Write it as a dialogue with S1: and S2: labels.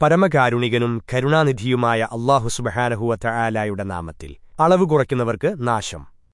S1: പരമകാരുണികനും കരുണാനിധിയുമായ അള്ളാഹു സുബഹാനഹുവ തആലായുടെ നാമത്തിൽ അളവ് കുറയ്ക്കുന്നവർക്ക് നാശം.